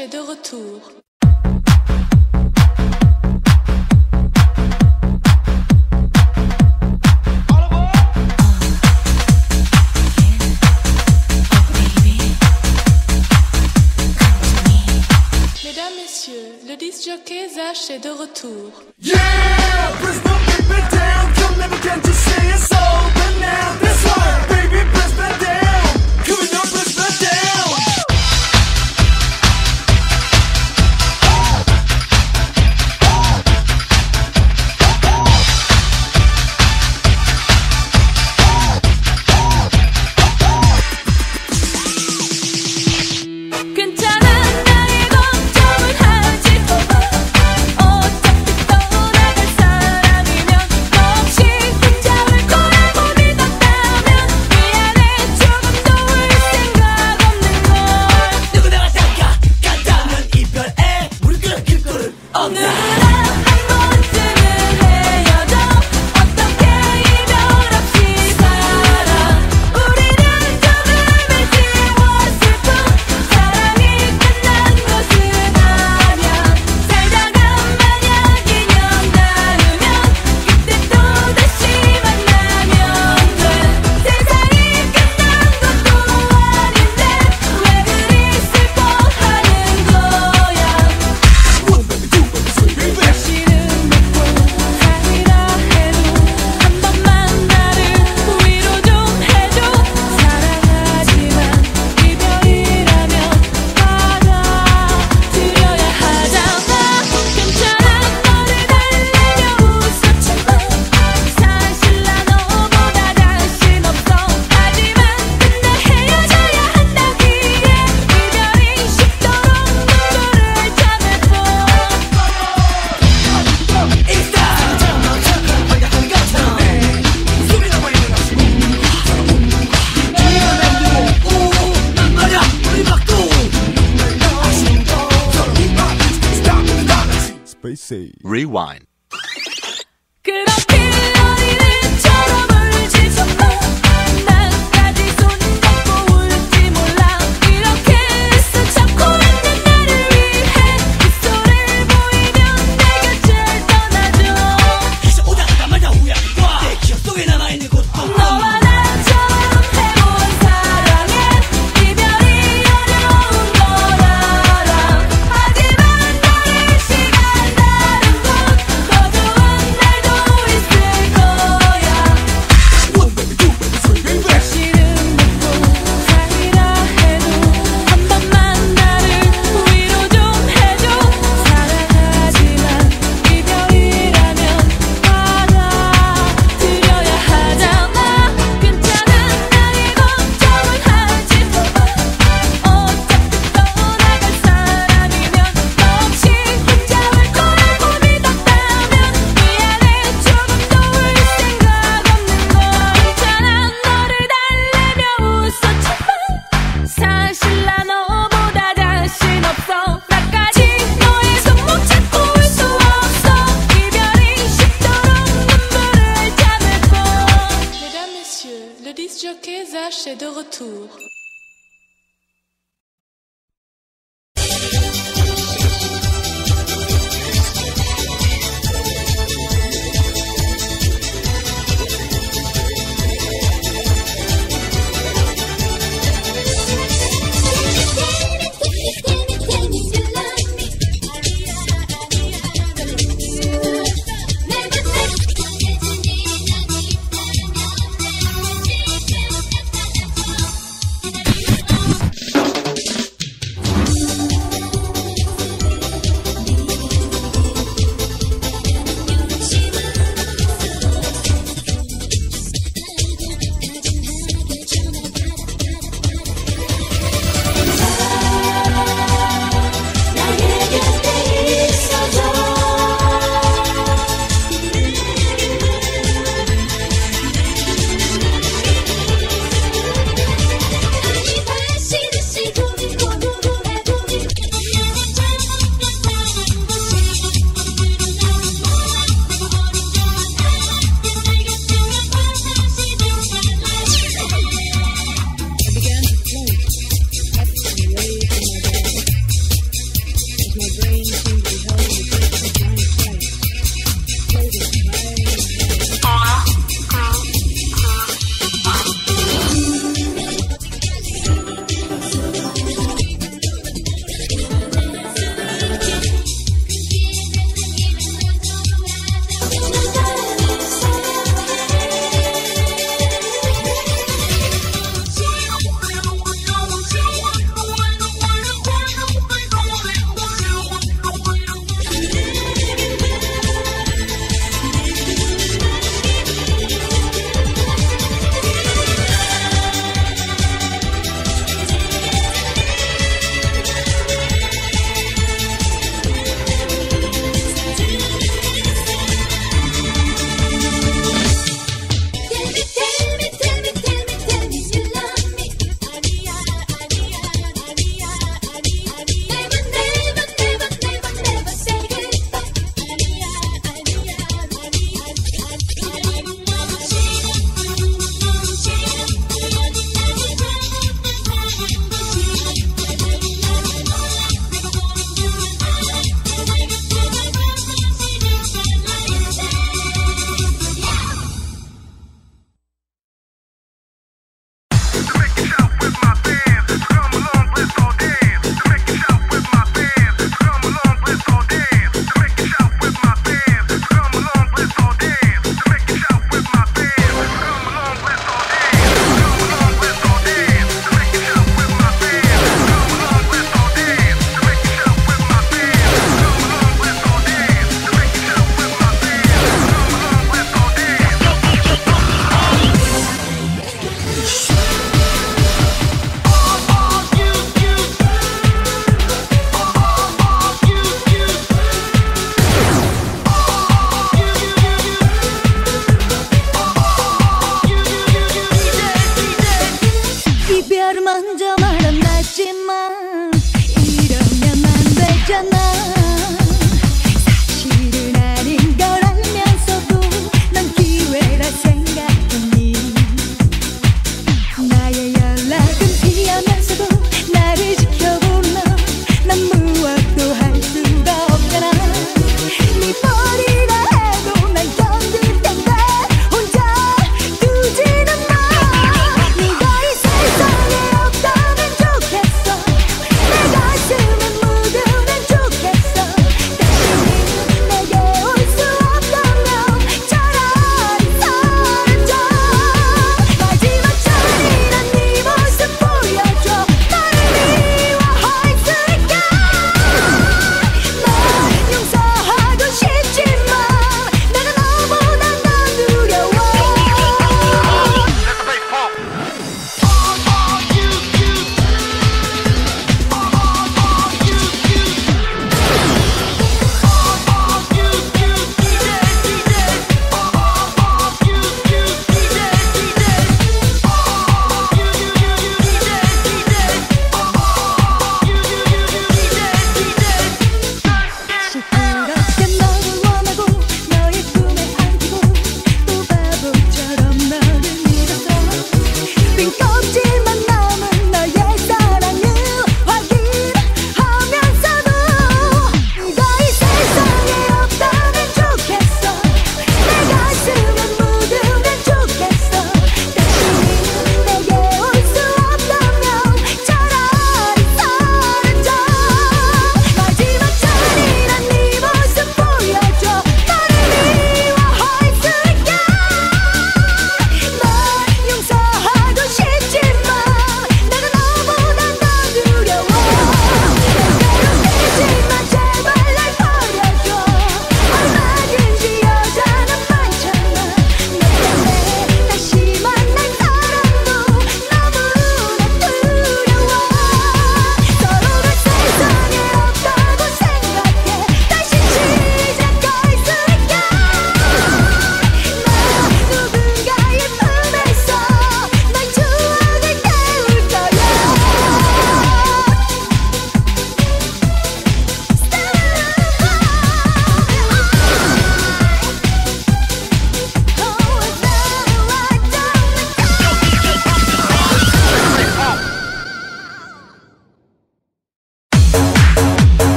est de retour. Mesdames, Messieurs, le disjockey Zach est de retour. Yeah, please don't keep it down. You'll never get to see it's over now. de retour.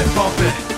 it, bump it.